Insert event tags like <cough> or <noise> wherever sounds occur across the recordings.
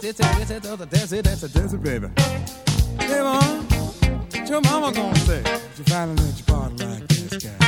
It's a desert, it's a desert, it's that's it, that's a desert, it, baby. Hey, mom, what your mama gonna say? If you finally let your party like this guy.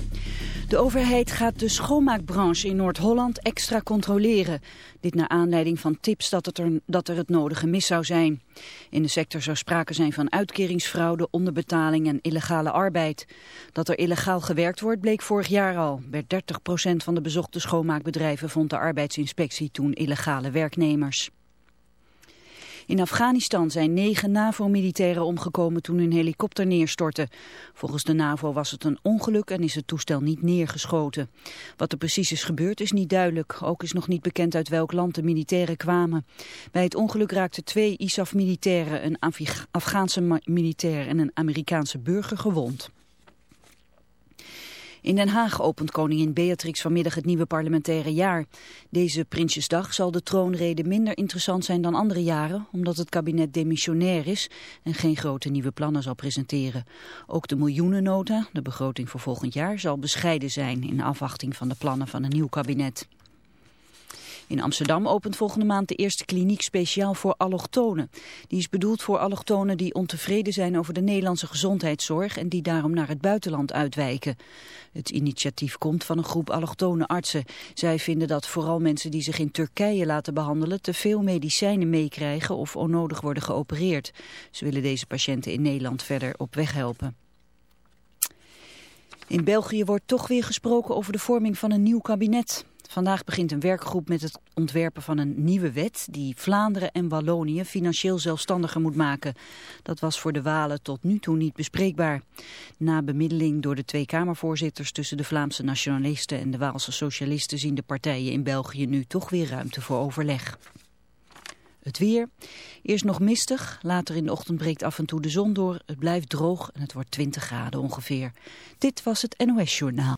De overheid gaat de schoonmaakbranche in Noord-Holland extra controleren. Dit naar aanleiding van tips dat, er, dat er het nodige mis zou zijn. In de sector zou sprake zijn van uitkeringsfraude, onderbetaling en illegale arbeid. Dat er illegaal gewerkt wordt bleek vorig jaar al. Bij 30% van de bezochte schoonmaakbedrijven vond de arbeidsinspectie toen illegale werknemers. In Afghanistan zijn negen NAVO-militairen omgekomen toen hun helikopter neerstortte. Volgens de NAVO was het een ongeluk en is het toestel niet neergeschoten. Wat er precies is gebeurd is niet duidelijk. Ook is nog niet bekend uit welk land de militairen kwamen. Bij het ongeluk raakten twee ISAF-militairen, een Afg- Afghaanse militair en een Amerikaanse burger gewond. In Den Haag opent koningin Beatrix vanmiddag het nieuwe parlementaire jaar. Deze Prinsjesdag zal de troonrede minder interessant zijn dan andere jaren, omdat het kabinet demissionair is en geen grote nieuwe plannen zal presenteren. Ook de miljoenennota, de begroting voor volgend jaar, zal bescheiden zijn in afwachting van de plannen van een nieuw kabinet. In Amsterdam opent volgende maand de eerste kliniek speciaal voor allochtonen. Die is bedoeld voor allochtonen die ontevreden zijn over de Nederlandse gezondheidszorg en die daarom naar het buitenland uitwijken. Het initiatief komt van een groep allochtone artsen. Zij vinden dat vooral mensen die zich in Turkije laten behandelen te veel medicijnen meekrijgen of onnodig worden geopereerd. Ze willen deze patiënten in Nederland verder op weg helpen. In België wordt toch weer gesproken over de vorming van een nieuw kabinet. Vandaag begint een werkgroep met het ontwerpen van een nieuwe wet die Vlaanderen en Wallonië financieel zelfstandiger moet maken. Dat was voor de Walen tot nu toe niet bespreekbaar. Na bemiddeling door de twee Kamervoorzitters tussen de Vlaamse nationalisten en de Waalse socialisten zien de partijen in België nu toch weer ruimte voor overleg. Het weer. Eerst nog mistig, later in de ochtend breekt af en toe de zon door. Het blijft droog en het wordt 20 graden ongeveer. Dit was het NOS Journaal.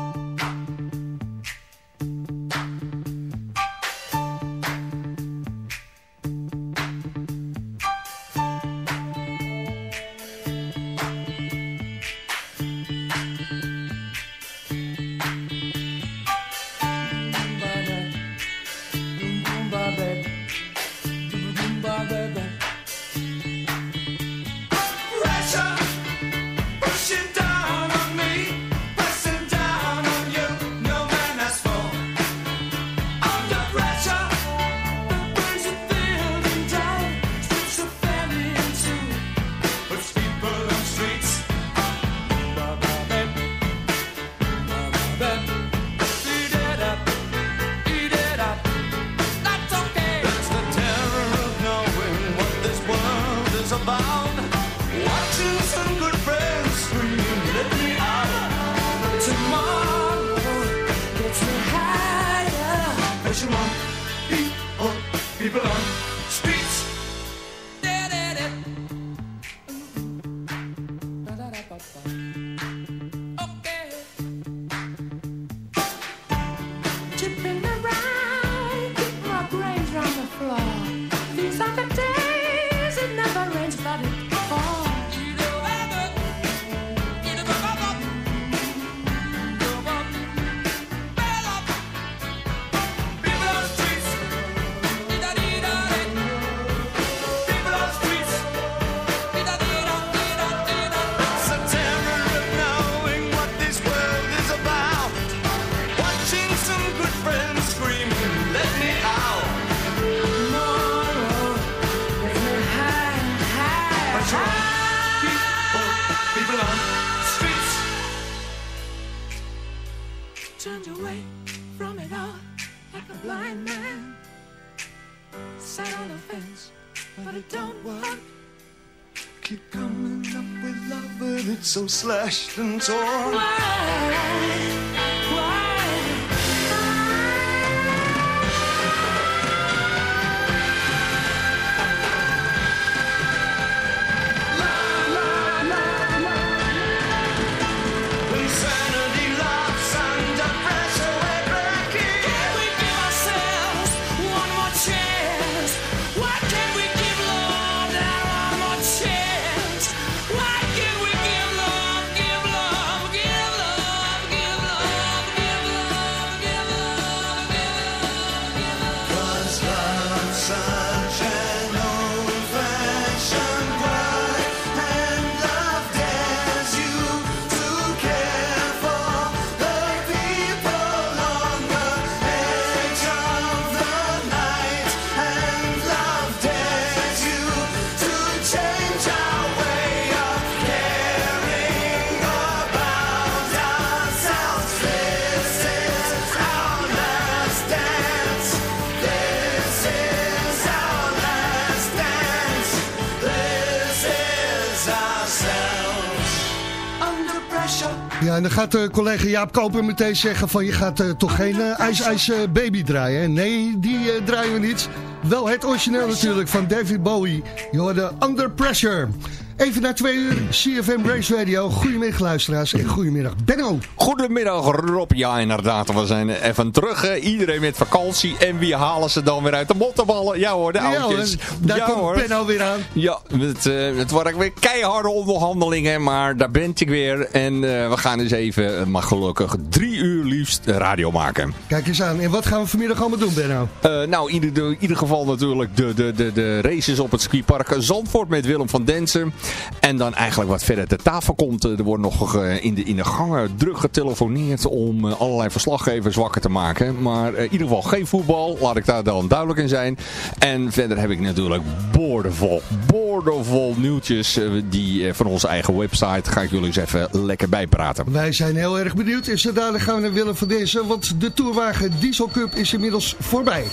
So slashed and torn. Why? Ja, en dan gaat uh, collega Jaap Koper meteen zeggen van je gaat uh, toch geen uh, Ice Ice Baby draaien. hè? Nee, die draaien we niet. Wel het origineel natuurlijk van David Bowie. Je hoorde Under Pressure. Even na twee uur, CFM Race Radio. Goedemiddag luisteraars en goedemiddag Benno. Goedemiddag Rob. Ja, inderdaad. We zijn even terug. hè. Iedereen met vakantie. En wie halen ze dan weer uit de mottenballen? Ja hoor, de Ja, oudjes. hoor. Daar ja, komt hoor. Benno weer aan. Ja, het, eh, het waren weer keiharde onderhandelingen. Maar daar ben ik weer. En eh, we gaan eens even, eh, maar gelukkig, drie uur liefst radio maken. Kijk eens aan. En wat gaan we vanmiddag allemaal doen Benno? Nou, in ieder, in ieder geval natuurlijk de, de, de, de races op het skipark Zandvoort met Willem van Densen. En dan eigenlijk wat verder ter tafel komt. eh, Er wordt nog eh, in, de, in de gangen druk getelefoneerd om eh, allerlei verslaggevers wakker te maken. Maar in ieder geval geen voetbal, laat ik daar dan duidelijk in zijn. En verder heb ik natuurlijk boordevol, boordevol nieuwtjes die van onze eigen website. Ga ik jullie eens even lekker bijpraten. Wij zijn heel erg benieuwd. En zo dadelijk gaan we naar Willem van Dezen. Want de Tourwagen Diesel Cup is inmiddels voorbij.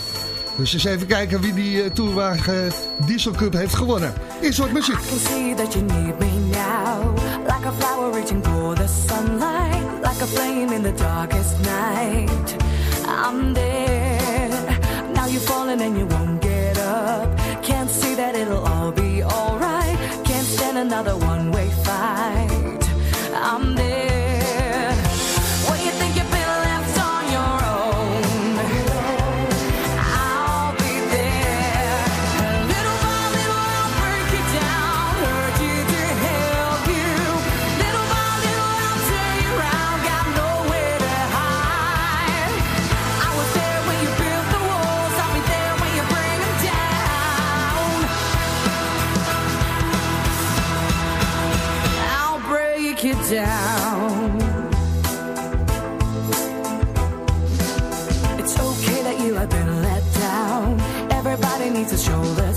Dus eens even kijken wie die eh, Tourwagen Diesel Cup heeft gewonnen. Eerst wat muziek. I see that you need me now. Like a flower reaching for the sunlight. Like a flame in the darkest night. I'm there. Now you're falling and you won't get up. Can't see that it'll all be alright. Can't stand another one way down. It's okay that you have been let down. Everybody needs a shoulder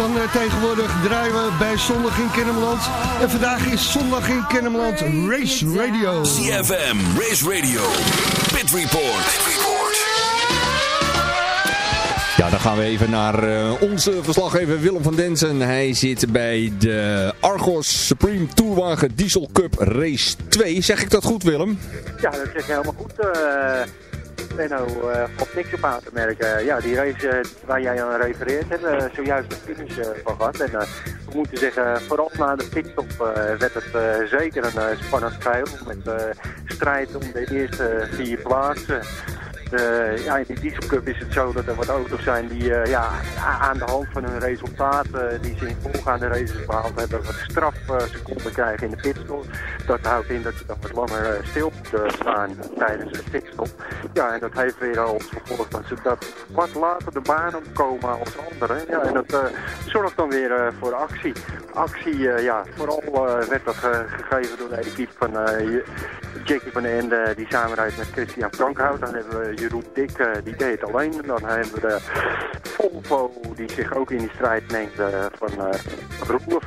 van eh, tegenwoordig draaien we bij Zondag in Kennemerland. En vandaag is Zondag in Kennemerland Race Radio. CFM, Race Radio, Pit Report. Ja, dan gaan we even naar eh, onze verslaggever Willem van Densen. Hij zit bij de Argos Supreme Tourwagen Diesel Cup Race 2. Zeg ik dat goed, Willem? Ja, dat zeg je helemaal goed. eh Benno, eh valt niks op aan te merken. Ja, die race eh, waar jij aan refereert, hebben zojuist de finish eh, van gehad. En we moeten zeggen, vooral na de pitstop werd het zeker een spannend geheel. Met strijd om de eerste vier plaatsen. Eh, ja, in die Diesel is het zo dat er wat auto's zijn die eh, ja, aan de hand van hun resultaten die ze in voorgaande races behaald hebben, wat strafseconden krijgen in de pitstop. Dat houdt in dat je dan wat langer eh, stil moet eh, staan tijdens de pitstop. Ja, en dat heeft weer als gevolg dat ze dat wat later de baan opkomen als anderen. Ja, en dat eh, zorgt dan weer eh, voor actie. Actie, eh, ja, vooral eh, werd dat eh, gegeven door de equipe van eh, Jackie van den Ende, die samenrijdt met Christian Frankhout. Dan hebben we Jeroen Dik, eh, die deed het alleen. Dan hebben we de Volvo, die zich ook in die strijd mengt eh, van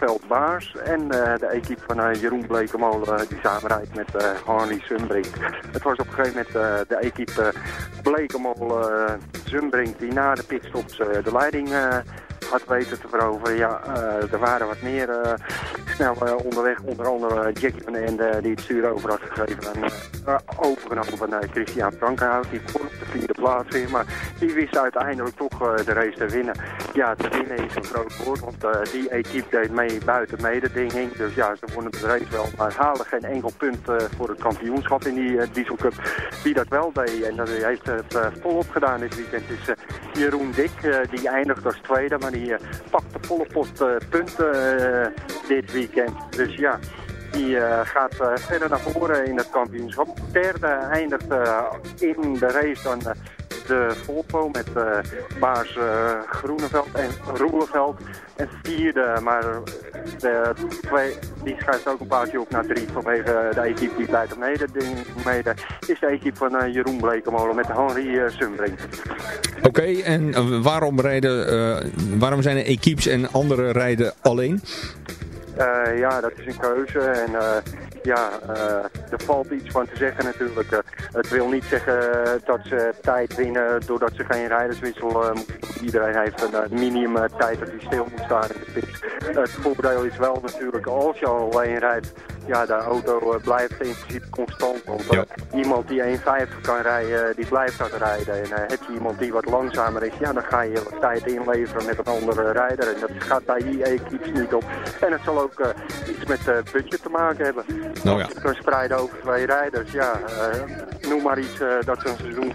uh, Baars. En de equipe van Jeroen Blekemolen, die samenrijdt met Harley Sumbrink. Het was op een gegeven moment de equipe Blekemolen Sumbrink die na de pitstops de leiding had weten te veroveren. Ja, er waren wat meer snel eh, onderweg. Onder andere Jackie van Ende die het stuur over had gegeven. En eh, overgenomen van eh, Christian Frankenhout. Die begon op de Maar die wist uiteindelijk toch eh, de race te winnen. Ja, te winnen is een groot woord. Want eh, die equipe deed mee buiten mededinging. Dus ja, ze wonnen de race wel. Maar halen geen enkel punt eh, voor het kampioenschap in die Diesel Cup. Wie dat wel deed en dat heeft het volop gedaan dit weekend is Jeroen Dik. die eindigt als tweede. Maar die pakt de volle pot punten dit weekend. Dus ja, die eh, gaat eh, verder naar voren in het kampioenschap. Derde eindigt eh, in de race dan de Volvo met eh, Baars Groeneveld en Roeleveld. En vierde, maar de twee, die schuift ook een paardje op naar drie vanwege de equipe die blijft mede, mede is de equipe van eh, Jeroen Blekemolen met Henri uh, Sumbrink. Oké, en waarom, rijden, waarom zijn er equipes en andere rijden alleen? Uh, ja, dat is een keuze en uh, ja, uh, er valt iets van te zeggen natuurlijk. Het wil niet zeggen dat ze tijd winnen doordat ze geen rijderswissel moeten. Iedereen heeft een minimum tijd dat hij stil moet staan in de pit. het voordeel is wel natuurlijk als je alleen rijdt, ja, de auto uh, blijft in principe constant. Want ja. iemand die 1,50 kan rijden, die blijft dat rijden. En heb je iemand die wat langzamer is, ja, dan ga je wat tijd inleveren met een andere rijder. En dat gaat bij die equipes niet op. En het zal ook iets met budget te maken hebben. Nou ja. Je kan spreiden over twee rijders, ja. Noem maar iets dat zo'n seizoen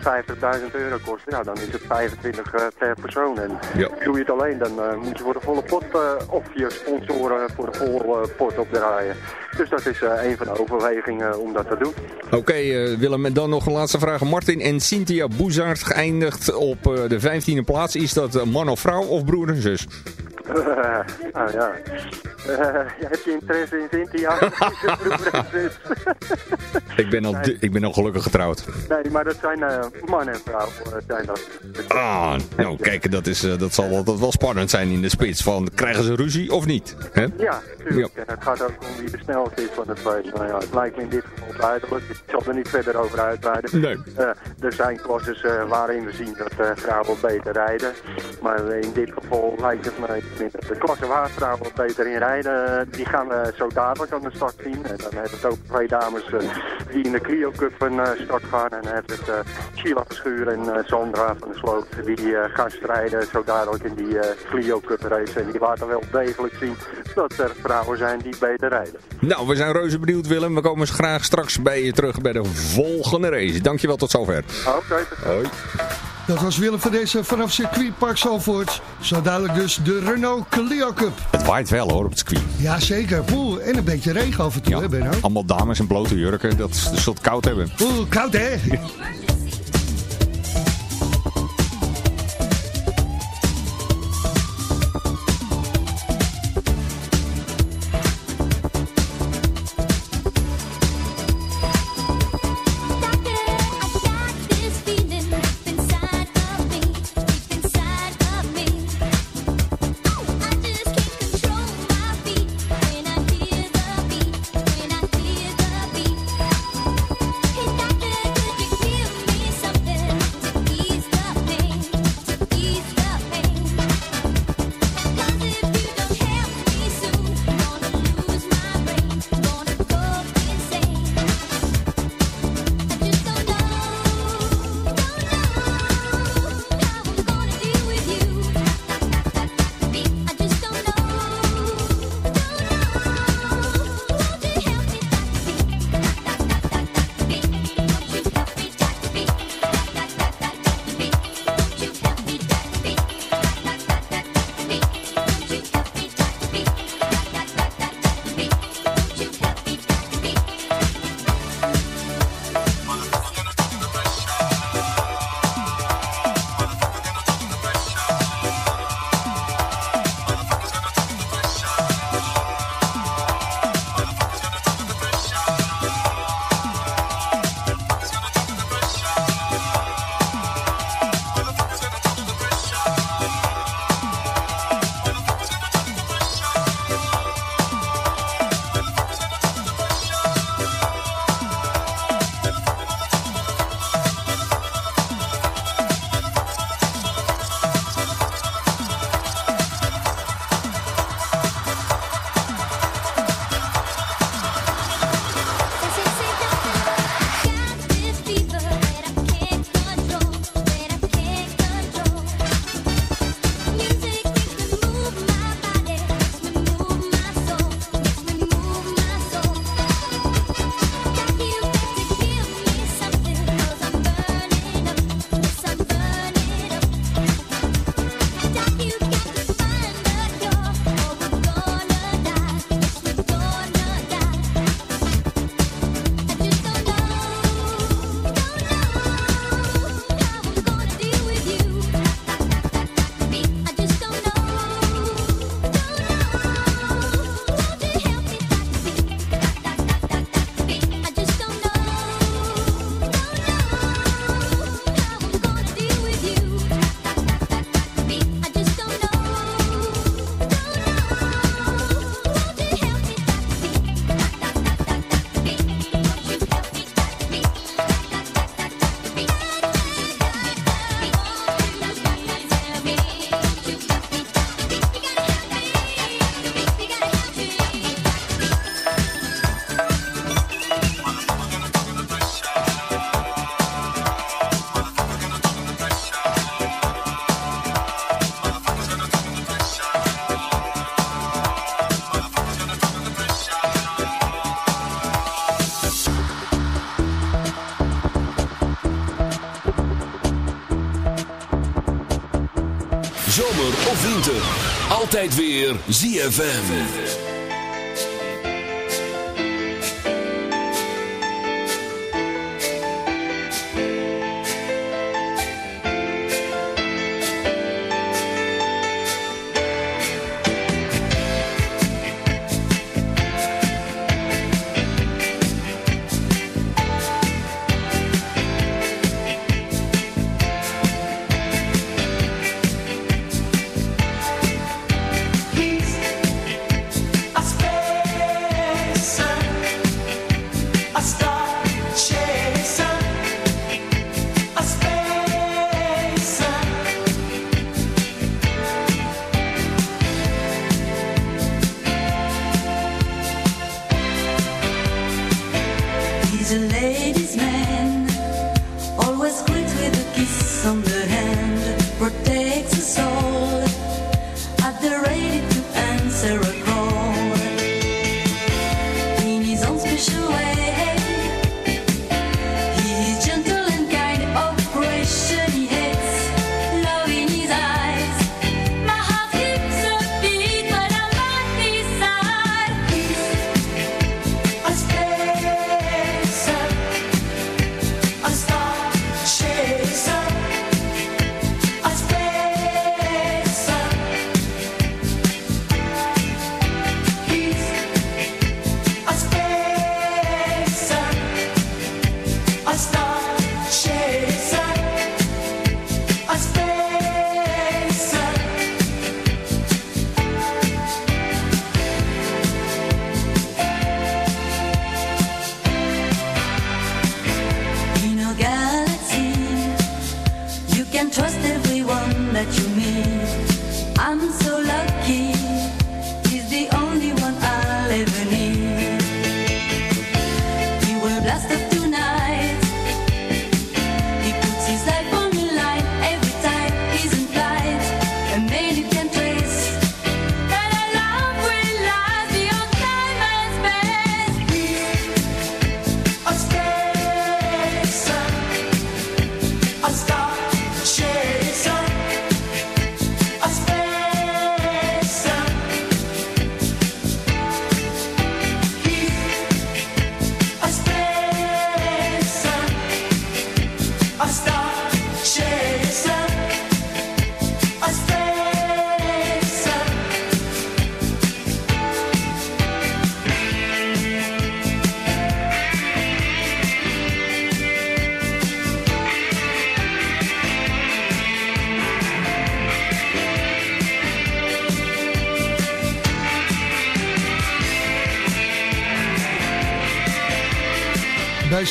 50.000 euro kost. Ja, dan is het 25 per persoon. En ja. doe je het alleen, dan moet je voor de volle pot of je sponsoren voor de volle pot opdraaien. Dus dat is een van de overwegingen om dat te doen. Oké, okay, Willem, en dan nog een laatste vraag. Martin en Cynthia Boezaert geëindigd op de 15e plaats. Is dat man of vrouw of broer en zus? <laughs> Ah, ja. Uh, heb je interesse in Cynthia? <laughs> ik, ben al nee. ik ben al gelukkig getrouwd. Nee, maar dat zijn uh, man en vrouw. zijn dat. Ah, nou kijk, dat, is, dat zal wel, dat wel spannend zijn in de spits. Van, krijgen ze ruzie of niet? Ja, natuurlijk. Ja. En het gaat ook om wie de snelste is van de twee. Nou ja, het lijkt me in dit geval duidelijk. Ik zal er niet verder over uitweiden. Nee. er zijn klasses waarin we zien dat vrouwen beter rijden. Maar in dit geval lijkt het de klasse waar beter in rijden, die gaan we zo dadelijk aan de start zien. En dan hebben we ook twee dames uh, die in de Clio Cup van uh, start gaan. En dan hebben we het uh, Sheila Verschuur en Sandra van de Sloot die gaan strijden zo dadelijk in die Clio Cup race. En die laten wel degelijk zien dat er vrouwen zijn die beter rijden. Nou, we zijn reuze benieuwd Willem. We komen graag straks bij je terug bij de volgende race. Dankjewel, tot zover. Oké. Okay, Hoi. Dat was Willem van deze vanaf circuitpark Zalvoort. Zo duidelijk dus de Renault Clio Cup. Het waait wel hoor op het circuit. Jazeker. Poeh, en een beetje regen af en toe, ja, hè Benno? Allemaal dames in blote jurken. Dat ze zult koud hebben. Oeh, koud hè? <laughs> Altijd weer ZFM.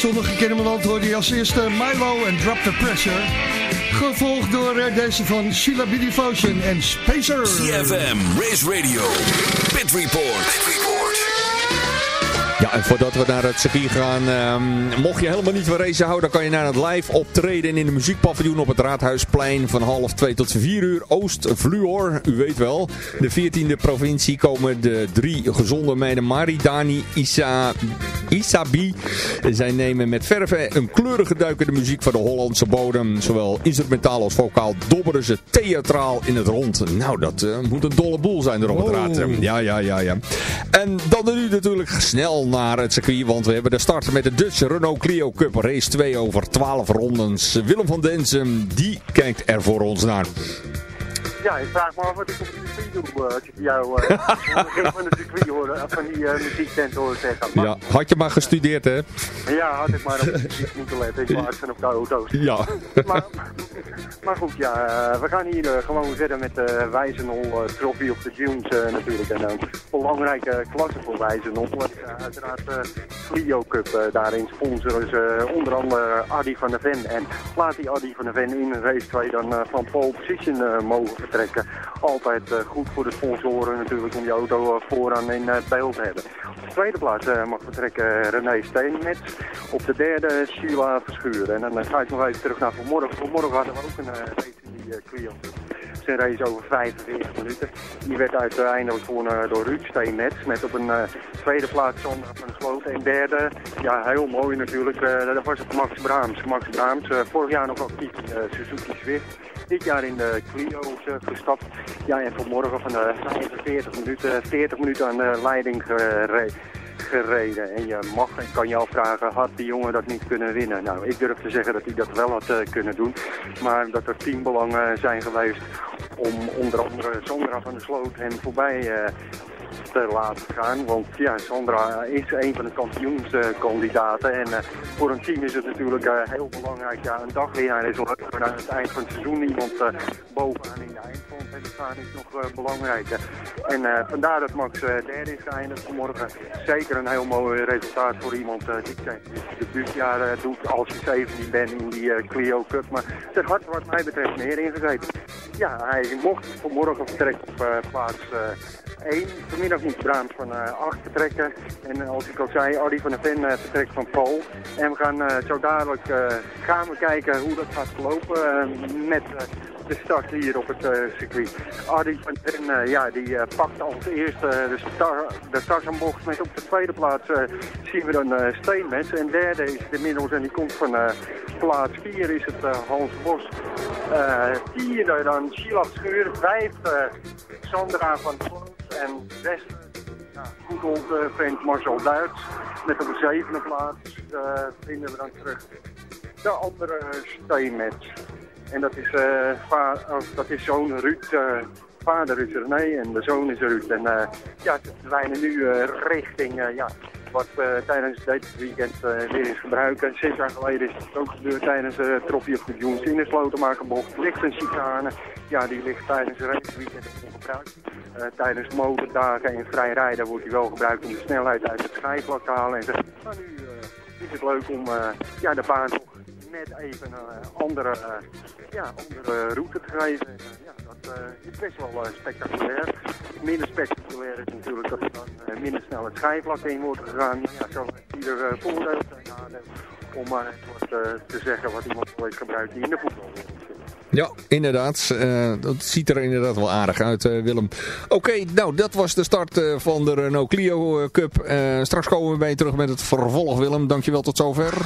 Bij Zonnige Kennemerland hoorde je als eerste Milo en Drop the Pressure. Gevolgd door eh, deze van Sheila B. En Spacer. CFM, Race Radio, Pit Report. Ja, en voordat we naar het circuit gaan, ehm, mocht je helemaal niet van racen houden, dan kan je naar het live optreden in de muziekpaviljoen op het Raadhuisplein van half 2 tot 4 uur. Oost Vluor, u weet wel. De 14e provincie komen de drie gezonde meiden Maridani, Isa, Isabi. Zij nemen met verve een kleurige duik in de muziek van de Hollandse bodem. Zowel instrumentaal als vocaal dobberen ze theatraal in het rond. Nou, dat eh, moet een dolle boel zijn er op het raad. Ja, ja, ja, ja. En dan nu natuurlijk snel naar het circuit, want we hebben de start met de Dutch Renault Clio Cup Race 2 over 12 rondes. Willem van Densen, die kijkt er voor ons naar. Ja, ik vraag me af wat ik op de circuit doe, als ik jou eh, <laughs> <laughs> van de circuit hoor, eh, van die eh, muziektent hoor zeggen. Maar, Ja, had je maar gestudeerd, hè? ja. had ik maar op de muziek moeten letten, in plaats van op de auto's. Ja. <laughs> maar, maar goed, ja, eh, we gaan hier gewoon verder met de Wijzenol uh, Trophy of the Dunes natuurlijk. En een belangrijke klasse voor Wijzenol. Is uiteraard de Clio Cup. daarin sponsoren ze onder andere Adi van der Ven. En laat die Adi van der Ven in race 2 dan van pole position mogen vertrekken. Altijd eh, goed voor de sponsoren natuurlijk om die auto eh, vooraan in het beeld te hebben. Op de tweede plaats eh, mag vertrekken René Steenmets. Op de derde Sheila Verschuren. En dan eh, ga ik nog even terug naar vanmorgen. Vanmorgen hadden we ook een eh, race in die eh, is een race over 45 minuten. Die werd uiteindelijk gewonnen door Ruud Steenmets. Met op een eh, tweede plaats Sander van Sloten. En derde, ja heel mooi natuurlijk, eh, dat was het Max Braams. Max Braams, eh, vorig jaar nog actief in Suzuki Swift. Dit jaar in de Clio's eh, gestapt. Ja, en vanmorgen van de 45 minuten, 40 minuten aan de leiding gere- gereden. En je mag en kan je afvragen, had die jongen dat niet kunnen winnen? Nou, ik durf te zeggen dat hij dat wel had eh, kunnen doen. Maar dat er teambelangen zijn geweest om onder andere Sandra van der Sloot hem voorbij eh, te laten gaan. Want ja, Sandra is een van de kampioenskandidaten. En eh, voor een team is het natuurlijk eh, heel belangrijk. Ja, een dagwinnaar is leuk, maar aan het eind van het seizoen iemand eh, bovenaan in de eindfront hebben staan is nog eh, belangrijker. En eh, vandaar dat Max eh, derde is geëindigd vanmorgen. Zeker een heel mooi resultaat voor iemand eh, die zijn debuutjaar eh, doet als je 17 bent in die eh, Clio Cup. Maar het had wat mij betreft meer ingezeten. Ja, hij mocht vanmorgen vertrekken op eh, plaats eh, 1. Vanmiddag Braams van eh 8 vertrekken. En eh, als ik al zei, Ardy van der Ven eh, vertrekt van Pool. En we gaan eh, zo dadelijk eh, gaan we kijken hoe dat gaat lopen eh, met eh, de start hier op het eh, circuit. Ardy van der Ven, eh, ja, die eh, pakt als eerste eh, de, star, de Tarzanbocht met op de tweede plaats eh, zien we dan eh Steenmets. En derde is inmiddels, en die komt van eh, plaats 4 is het eh, Hans Bos. Eh vierde dan Sheila Scheur, vijfde Sandra van en ja, goed vriend Marcel Duits. Met op de zevende plaats eh, vinden we dan terug de andere Steenmets. En dat is, eh, oh, dat is zoon Ruud, eh, vader is René en de zoon is Ruud. En eh, ja, ze wijnen nu eh, richting eh, ja, wat eh, tijdens dit weekend eh, weer is gebruiken. Zes jaar geleden is het ook gebeurd tijdens de Trophy of the Dunes in de Slotenmakerbocht. Ligt een chicane, ja die ligt tijdens het raceweekend ongebruikt. Eh tijdens motordagen en vrij rijden wordt hij wel gebruikt om de snelheid uit het schijfvlak te halen. En. Maar nu eh, is het leuk om eh, ja, de baan net even een andere, eh, ja, andere route te geven. En, eh, ja, dat eh, is best wel eh, spectaculair. Minder spectaculair is natuurlijk dat er dan eh, minder snel het schijfvlak in wordt gegaan. Ja, zo ieder voordeel nadeel om maar eh, te zeggen wat iemand eens gebruikt die in de voetbal Ja, inderdaad. Eh, dat ziet er inderdaad wel aardig uit, eh, Willem. Oké, nou, dat was de start eh, van de Renault Clio eh, Cup. Eh, straks komen we bij je terug met het vervolg, Willem. Dankjewel, tot zover.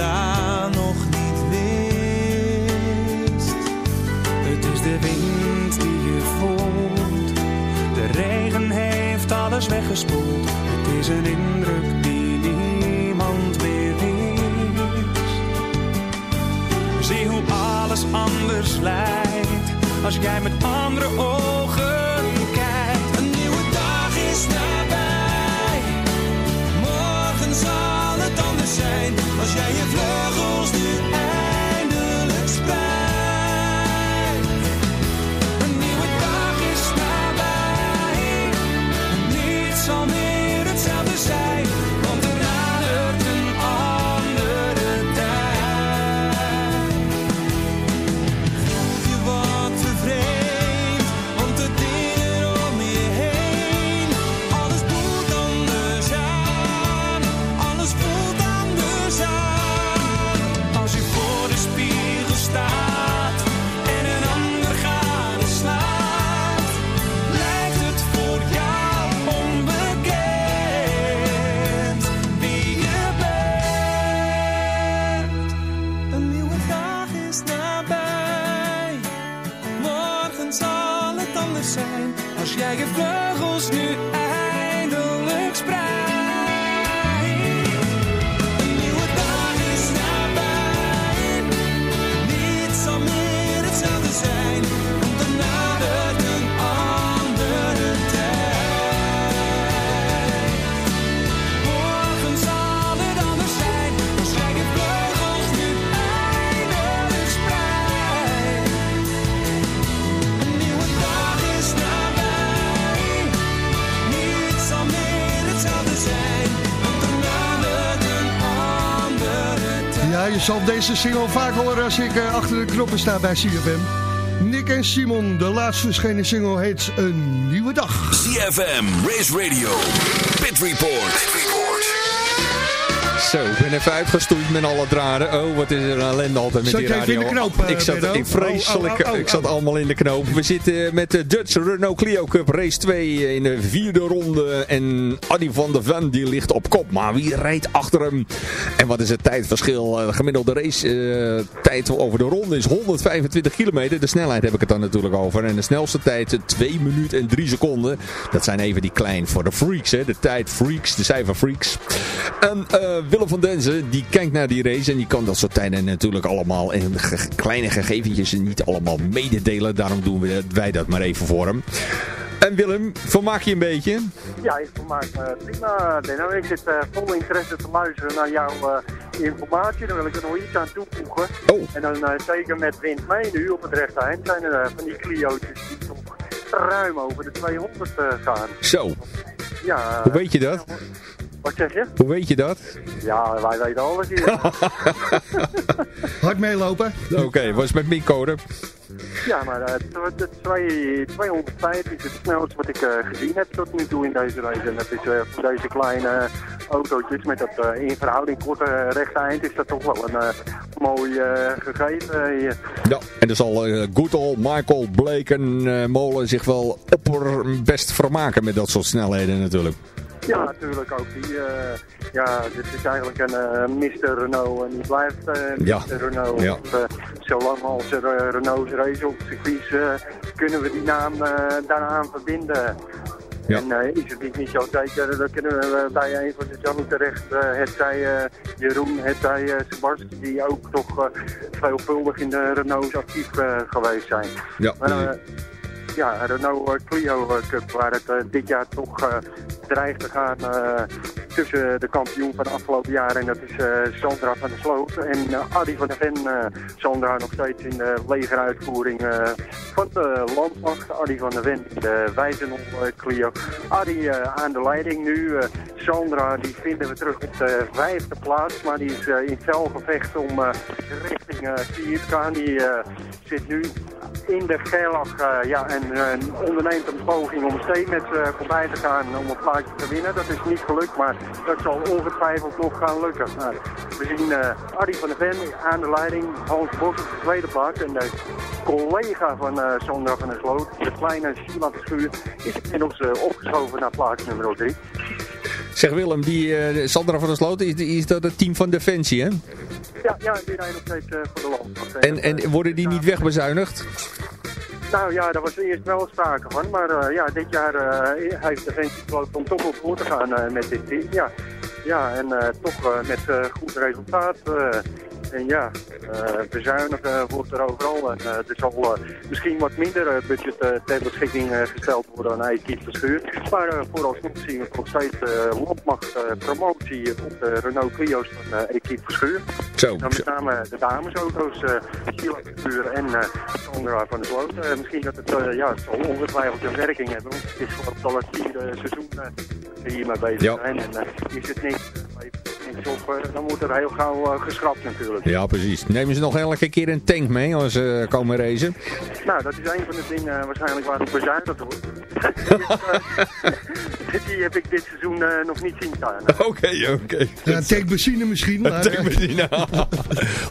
Bestaan nog niet wist. Het is de wind die je voelt, de regen heeft alles weggespoeld. Het is een indruk die niemand meer wist. Zie hoe alles anders lijkt als jij met andere ogen je zal deze single vaak horen als ik eh, achter de knoppen sta bij CFM. Nick en Simon, de laatst verschenen single heet Een Nieuwe Dag. ZFM, Race Radio, Pit Report. Zo, ik ben even uitgestoeid met alle draden. Oh, wat is er een ellende altijd met Zat die radio. in de knoop, eh, ik zat in vreselijk, Oh, oh, oh, ik zat allemaal in de knoop. We zitten met de Dutch Renault Clio Cup Race 2 in de vierde ronde. En Adi van der Ven die ligt op kop. Maar wie rijdt achter hem? En wat is het tijdverschil? Eh, De gemiddelde race eh, tijd over de ronde is 125 kilometer. De snelheid heb ik het dan natuurlijk over. En de snelste tijd eh, 2 minuten en 3 seconden. Dat zijn even die klein voor de freaks. Hè? De tijd freaks, de cijfer freaks. En eh, Willem van Denzen die kijkt naar die race en die kan dat soort tijden natuurlijk allemaal in ge- kleine gegeventjes niet allemaal mededelen. Daarom doen we, wij dat maar even voor hem. En Willem, vermaak je een beetje? Ja, ik vermaak me prima, Benno. Ik zit eh, vol interesse te luisteren naar jouw eh, informatie. Dan wil ik er nog iets aan toevoegen. Oh. En dan eh, zeker met wind mee nu op het rechte eind zijn er van die Clio'tjes die toch ruim over de 200 eh, gaan. Zo, Ja, hoe weet je dat? Wat zeg je? Hoe weet je dat? Ja, wij weten alles hier. <laughs> Hard meelopen. Oké, was met mijn code. Ja, maar eh, het- het- twee- 205 is het snelste wat ik eh, gezien heb tot nu toe in deze race. En dat is eh, voor deze kleine autootjes met dat eh, in verhouding korte rechte eind is dat toch wel een eh, mooi eh, gegeven. eh, hier. Ja, en dan zal eh, good old Michael Bleken eh, molen zich wel opperbest vermaken met dat soort snelheden natuurlijk. Ja, natuurlijk ook. Die, eh, ja, dit is eigenlijk een eh Mr. Renault en die blijft Ja. Mr. Renault. Ja. Zolang als er Renault's race op circuits, kunnen we die naam daaraan verbinden. Ja. En is het niet, zo zeker, dan kunnen we bij een van de terecht, het zij Jeroen, het zij Sebastian, die ook toch veelvuldig in de Renault's actief geweest zijn. Ja, Maar, eh, ja, Renault eh, Clio eh, Cup, waar het eh, dit jaar toch dreigt te gaan tussen de kampioen van de afgelopen jaren. En dat is Sandra van der Sloot. En uh, Adi van der Ven, Sandra nog steeds in de legeruitvoering van de landmacht. Adi van der Ven in de Wijzenol Clio. Adi aan de leiding nu. Sandra, die vinden we terug op de vijfde plaats. Maar die is in felgevecht om eh, richting vier. Die zit nu in de Gerlach ja, en onderneemt een poging om steeds uh, voorbij te gaan om een plaatje te winnen. Dat is niet gelukt, maar dat zal ongetwijfeld nog gaan lukken. Nou, we zien uh, Arie van der Ven aan de leiding, Hans Bos op de tweede plaats. En de collega van uh, Sandra van der Sloot, de kleine Sheila Schuur, is inmiddels opgeschoven naar plaats nummer 3. Zeg Willem, die uh, Sandra van der Sloot, is, is dat het team van Defensie, hè? Ja, ja die rijden nog steeds uh, voor de land. En, en worden die niet wegbezuinigd? Nou ja, daar was eerst wel sprake van, maar uh, ja, dit jaar uh, heeft Defensie besloten om toch wel voor te gaan uh, met dit team. Ja, ja en toch met goed resultaat. En ja, bezuinigen wordt er overal. En er zal misschien wat minder budget ter beschikking gesteld worden aan IT Verschuur. Maar vooralsnog zien we nog steeds landmacht promotie op de Renault Clio's van Equipe Verschuur. Zo. Dan met name de damesauto's, Sheila Verschuur en Sandra van der Sloot. misschien dat het, ja, het zal ongetwijfeld een werking hebben. Want het is al het vierde seizoen hiermee bezig zijn. En is het niks, op, dan wordt er heel gauw geschrapt natuurlijk. Ja, precies. Nemen ze nog elke keer een tank mee als ze komen racen? Nou, dat is een van de dingen waarschijnlijk waar het bezuinigd wordt. <laughs> die heb ik dit seizoen uh, nog niet zien staan. <laughs> Oké, oké. Okay. Ja, misschien. Maar, tankbenzine. <laughs>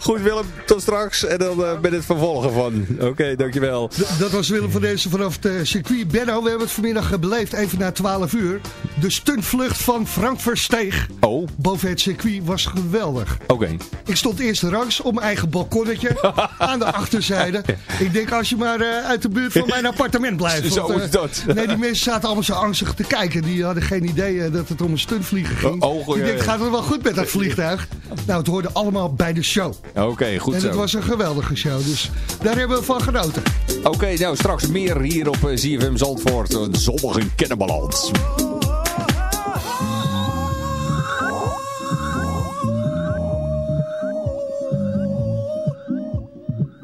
Goed Willem, tot straks. En dan uh, ben het vervolgen van. Oké, okay, dankjewel. D dat was Willem van deze vanaf het circuit. Benno, we hebben het vanmiddag beleefd, even na 12 uur. De stuntvlucht van Frank Versteeg. Oh. Boven het circuit was geweldig. Oké. Okay. Ik stond eerst langs op mijn eigen balkonnetje aan de achterzijde. Ik denk als je maar uh, uit de buurt van mijn appartement blijft. Zo want, is dat. <laughs> nee, die mensen zaten allemaal zo angstig te kijken. Die hadden geen idee uh, dat het om een stuntvlieger ging. Oh, oh, ik ja, denk, ja. gaat het wel goed met dat vliegtuig? Nou, het hoorde allemaal bij de show. Oké, okay, goed en zo. het was een geweldige show, dus daar hebben we van genoten. Oké, okay, nou straks meer hier op ZFM Zandvoort. Een zonnig in Kennemerland.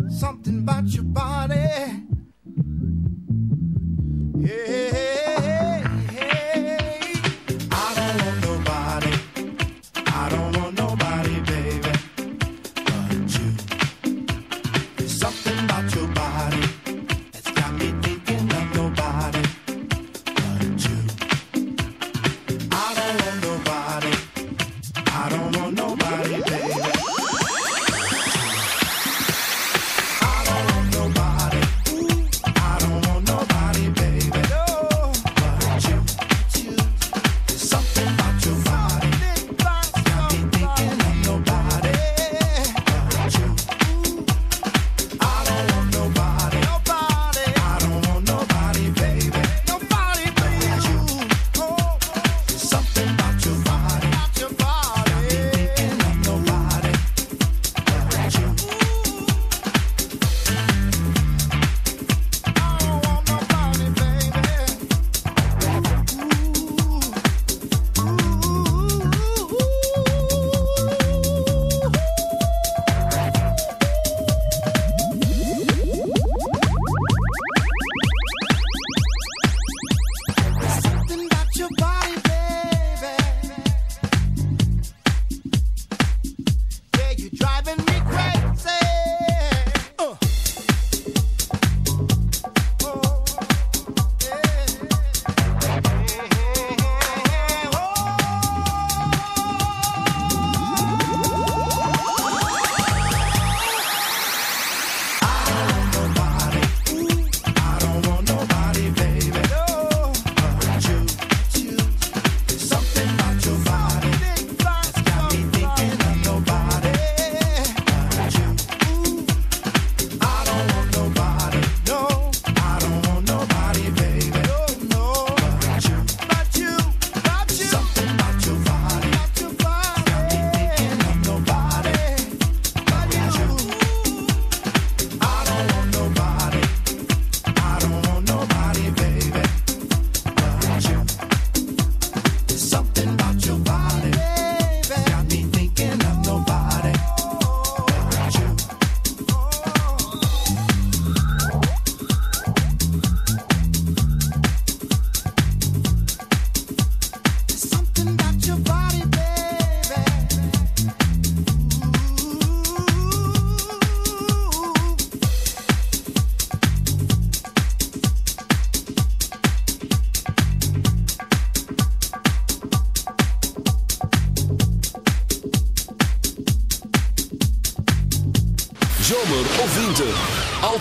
Something about your body.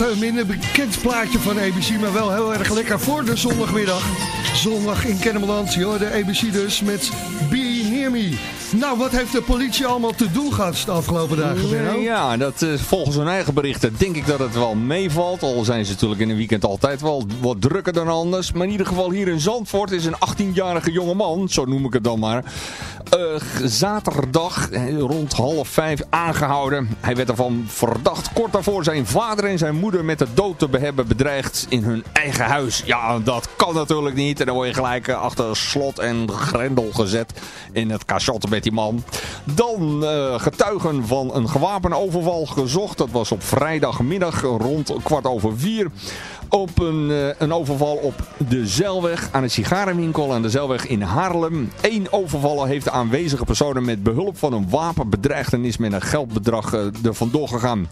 Wat eh, minder bekend plaatje van ABC, maar wel heel erg lekker voor de zondagmiddag. Zondag in Kennemerland, joh, de ABC dus met Be Near Me. Nou, wat heeft de politie allemaal te doen gehad de afgelopen dagen, Benno? Ja, dat, eh, volgens hun eigen berichten denk ik dat het wel meevalt. Al zijn ze natuurlijk in een weekend altijd wel wat drukker dan anders. Maar in ieder geval hier in Zandvoort is een 18-jarige jongeman, zo noem ik het dan maar. Eh, zaterdag rond half vijf aangehouden. Hij werd ervan verdacht kort daarvoor zijn vader en zijn moeder met de dood te hebben bedreigd in hun eigen huis. Ja, dat kan natuurlijk niet. En dan word je gelijk eh, achter slot en grendel gezet in het cachot met die man. Dan eh, getuigen van een gewapende overval gezocht. Dat was op vrijdagmiddag rond kwart over vier. Op een, eh, een overval op de Zeilweg aan een sigarenwinkel aan de Zeilweg in Haarlem. Eén overvaller heeft de aanwezige personen met behulp van een wapen bedreigd en is met een geldbedrag eh, er vandoor gegaan.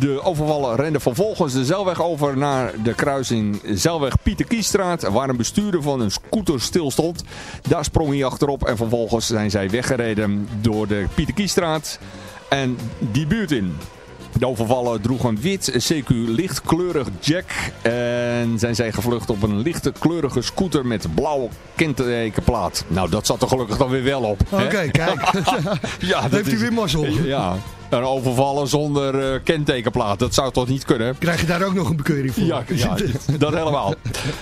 De overvaller rende vervolgens de Zeilweg over naar de kruising Zeilweg Pieter Kiesstraat, waar een bestuurder van een scooter stilstond. Daar sprong hij achterop en vervolgens zijn zij weggereden door de Pieter Kiesstraat en die buurt in. De overvallen droeg een wit, CQ lichtkleurig jack en zijn zij gevlucht op een lichte kleurige scooter met blauwe kentekenplaat. Nou, dat zat er gelukkig dan weer wel op. Oké, kijk. <laughs> ja, <laughs> dat Heeft hij is- weer mazzel. Ja. Een overvallen zonder eh, kentekenplaat. Dat zou toch niet kunnen? Krijg je daar ook nog een bekeuring voor? Ja, ja <laughs> dat helemaal.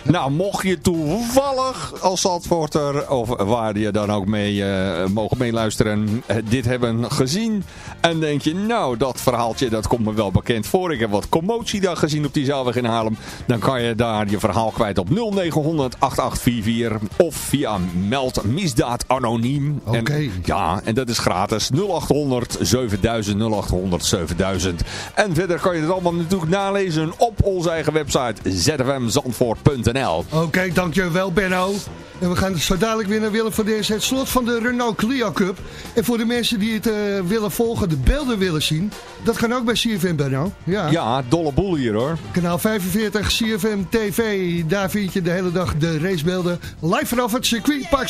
Nou, mocht je toevallig als Zandvoorter, of waar je dan ook mee eh, mogen meeluisteren, eh, dit hebben gezien. En denk je, nou, dat verhaaltje, dat komt me wel bekend voor. Ik heb wat commotie daar gezien op die zeilweg in Haarlem. Dan kan je daar je verhaal kwijt op 0900 8844 of via Meld Misdaad Anoniem. Oké. Ja, en dat is gratis. 0800 7000 0800 7000. En verder kan je het allemaal natuurlijk nalezen op onze eigen website zfmzandvoort.nl. Oké, dankjewel Benno. En we gaan zo dadelijk weer naar Willem van Dees, het slot van de Renault Clio Cup. En voor de mensen die het eh, willen volgen, de beelden willen zien, dat kan ook bij CFM Benno. Ja. Ja, dolle boel hier hoor. Kanaal 45, CFM TV, daar vind je de hele dag de racebeelden live vanaf het circuit Park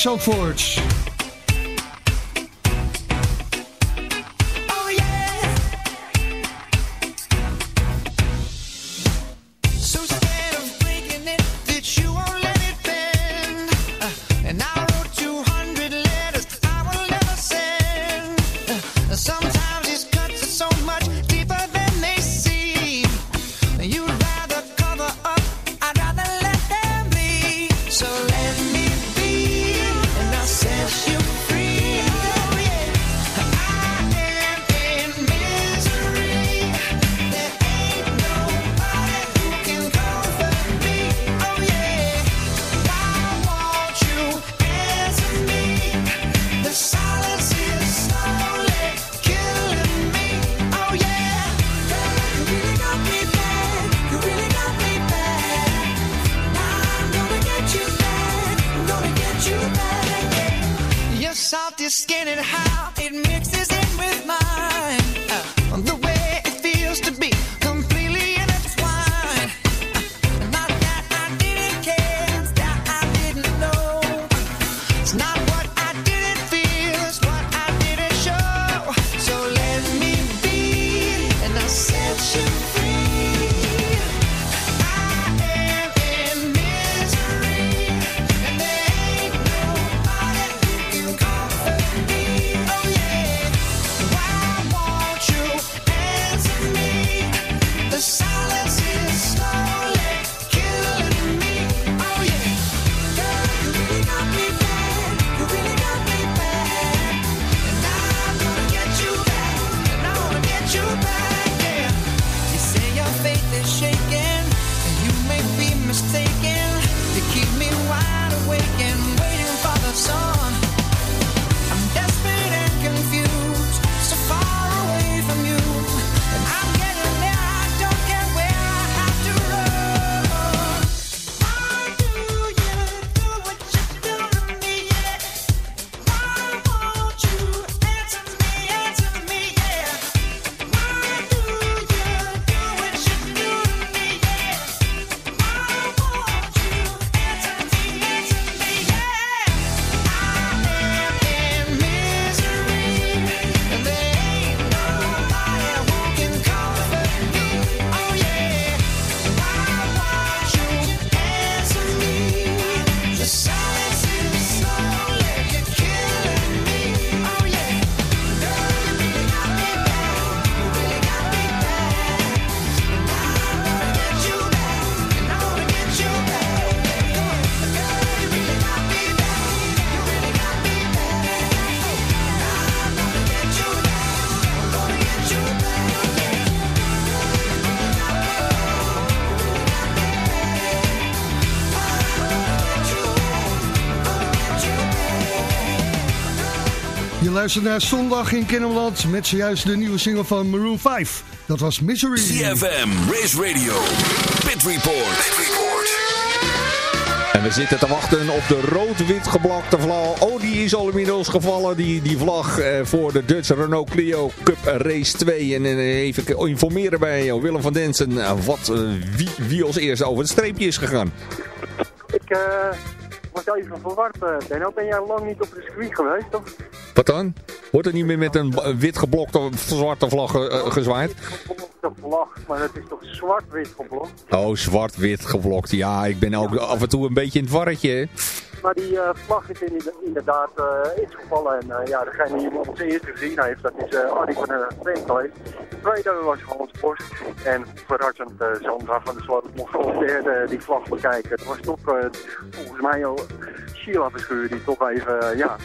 luistert naar Zondag in Kennemerland met zojuist de nieuwe single van Maroon 5. Dat was Misery. CFM, Race Radio, Pit Report. En we zitten te wachten op de rood-wit geblakte vlag. Oh, die is al inmiddels gevallen, die, die vlag eh, voor de Dutch Renault Clio Cup Race 2. En eh, even informeren bij Willem van Densen eh, wat, eh, wie, wie als eerste over het streepje is gegaan. Ik eh was even verward, eh, Benno. Ben jij lang niet op de circuit geweest, toch? Wat dan? Wordt er niet meer met een wit geblokte of zwarte vlag eh, gezwaaid? De vlag, maar het is toch zwart-wit geblokt? Oh, zwart-wit geblokt. Ja, ik ben ook af en toe een beetje in het warretje. Maar die eh, vlag is in- inderdaad eh iets gevallen. En eh, ja, degene die hem als eerste gezien heeft, dat is Arie van der geweest. De tweede was Hans Bos. En verrassend, Sandra van der Sloot mocht als derde die vlag bekijken. Het was toch volgens mij al Sheila Verschuur die toch even, ja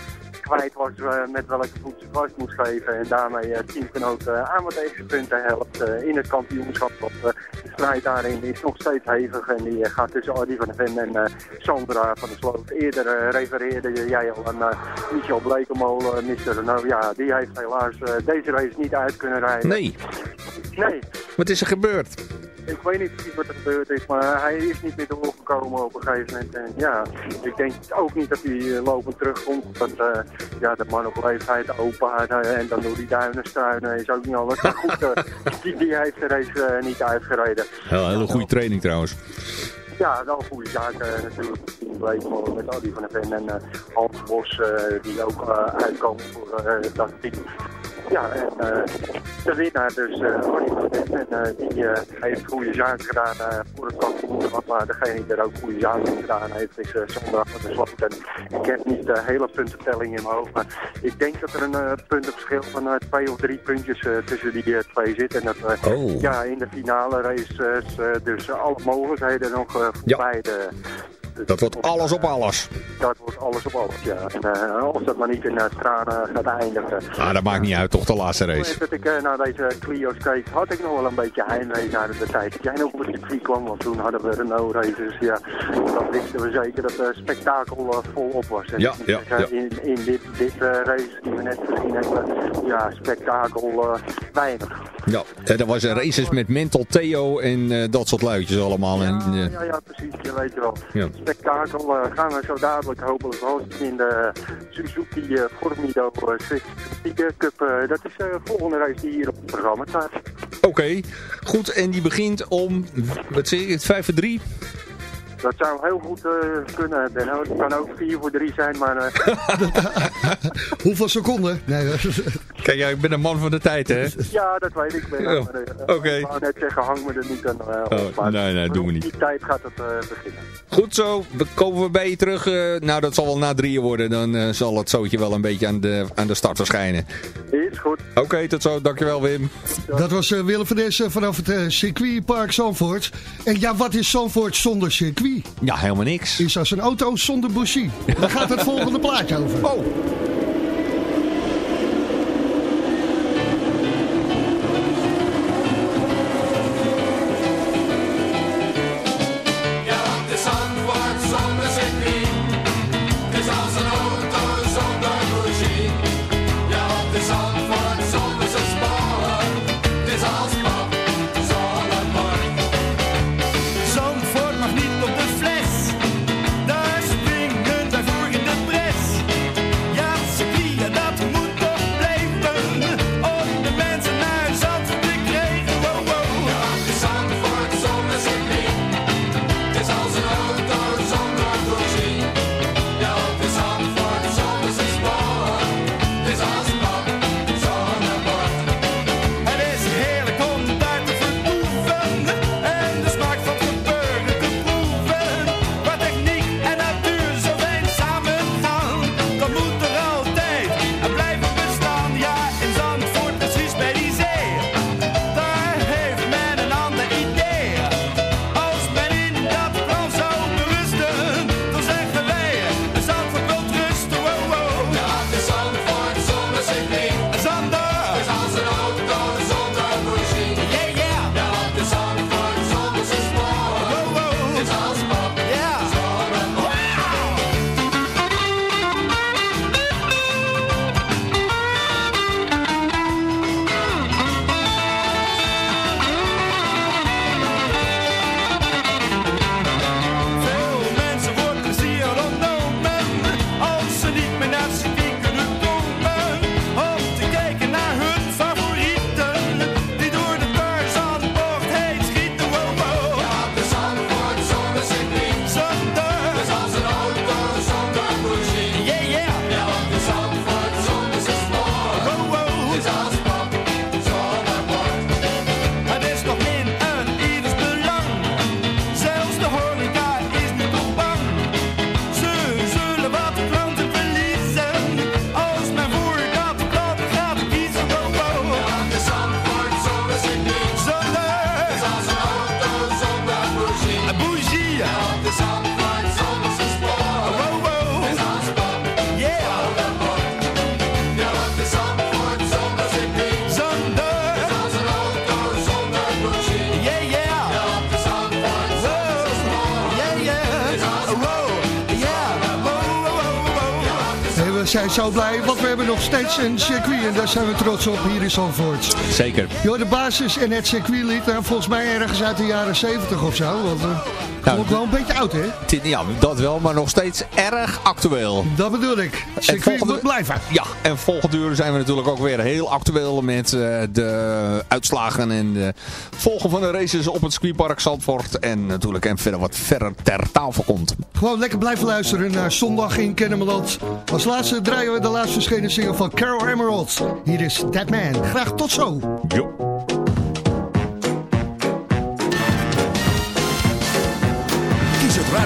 kwijt was eh, met welke voet ze vast moest geven. En daarmee het teamgenoot uh, aan wat extra punten helpt in het kampioenschap. Want de strijd daarin is nog steeds hevig. En die gaat tussen Adi van der Ven en Sandra van der Sloot. Eerder refereerde jij al aan Michel Blekemolen, Mr. Renault. Ja, die heeft helaas deze race niet uit kunnen rijden. Nee. Nee. Wat is er gebeurd? Ik weet niet precies wat er gebeurd is, maar hij is niet meer doorgekomen op een gegeven moment. En ja, ik denk ook niet dat hij uh, lopend terugkomt. Want uh, ja, de man op leeftijd uh, en dan door die duinen struinen is ook niet alles. Maar goed, die, die, heeft de race niet uitgereden. Heel, hele goede training trouwens. Ja, wel goede zaken natuurlijk. Met Adi van der Ven en Hans Bos die ook uitkomen voor dat team. Ja, en uh, de winnaar dus, uh, en uh, die heeft goede zaken gedaan voor het kampioenschap. Maar degene die er ook goede zaken gedaan heeft is zondag van de slot. En ik heb niet de hele puntentelling in mijn hoofd. Maar ik denk dat er een puntenverschil van twee of drie puntjes tussen die twee zit. En dat oh. ja, in de finale races dus alle mogelijkheden nog voor ja. beide dat wordt alles op alles. Dat wordt alles op alles, ja. En uh, als dat maar niet in uh, tranen gaat eindigen. Ah, dat maakt niet uit, toch de laatste race. Toen ik uh, naar deze Clio's keek, had ik nog wel een beetje heimwee naar de tijd dat jij nog op het circuit kwam. Want toen hadden we Renault races, ja. Dan wisten we zeker dat de spektakel volop was. Ja, ja, ja. In, in dit, dit race die we net gezien hebben, ja, spektakel weinig. Ja, dat was een races met Mental Theo en dat soort luidjes allemaal. Ja, en, ja, ja, precies, je weet wel. Ja spektakel uh, gaan we zo dadelijk hopelijk hosten in de Suzuki uh, Formido Swift Cup. dat is de volgende race die hier op het programma staat. Oké, goed. En die begint om, wat zeg ik, 5 voor 3? Dat zou heel goed uh, kunnen, Benno. Het kan ook 4 voor 3 zijn, maar... Uh... <laughs> Hoeveel seconden? Nee, <laughs> Kijk, ja, ik ben een man van de tijd, hè? Ja, dat weet ik. Ben, oh. uh, Oké. Okay. Ik wou net zeggen, hang me er niet aan oh, maar Nee, nee, doen we niet. die tijd gaat het beginnen. Goed zo. Komen we bij je terug? nou, dat zal wel na drieën worden. Dan zal het zootje wel een beetje aan de, aan de start verschijnen. Is goed. Oké, okay, tot zo. Dankjewel, Wim. Dat was Willem van Dessen vanaf het circuitpark Zandvoort. En ja, wat is Zandvoort zonder circuit? Ja, helemaal niks. Is als een auto zonder bougie. Daar gaat het volgende plaatje over. Oh. Zijn zo blij, want we hebben nog steeds een circuit en daar zijn we trots op hier in Zandvoort. Zeker. Jo, de basis en het circuitlied, nou, volgens mij ergens uit de jaren 70 of zo. Want uh, Nou, ook wel een beetje oud, hè? Ja, dat wel, maar nog steeds erg actueel. Dat bedoel ik. Circuit moet blijven. Ja, en volgende uur zijn we natuurlijk ook weer heel actueel met eh, de uitslagen en de volgen van de races op het circuitpark Zandvoort. En natuurlijk en verder wat verder ter tafel komt. Gewoon lekker blijven luisteren naar Zondag in Kennemerland. Als laatste draaien we de laatst verschenen single van Carol Emerald. Hier is That Man. Graag tot zo. Jo.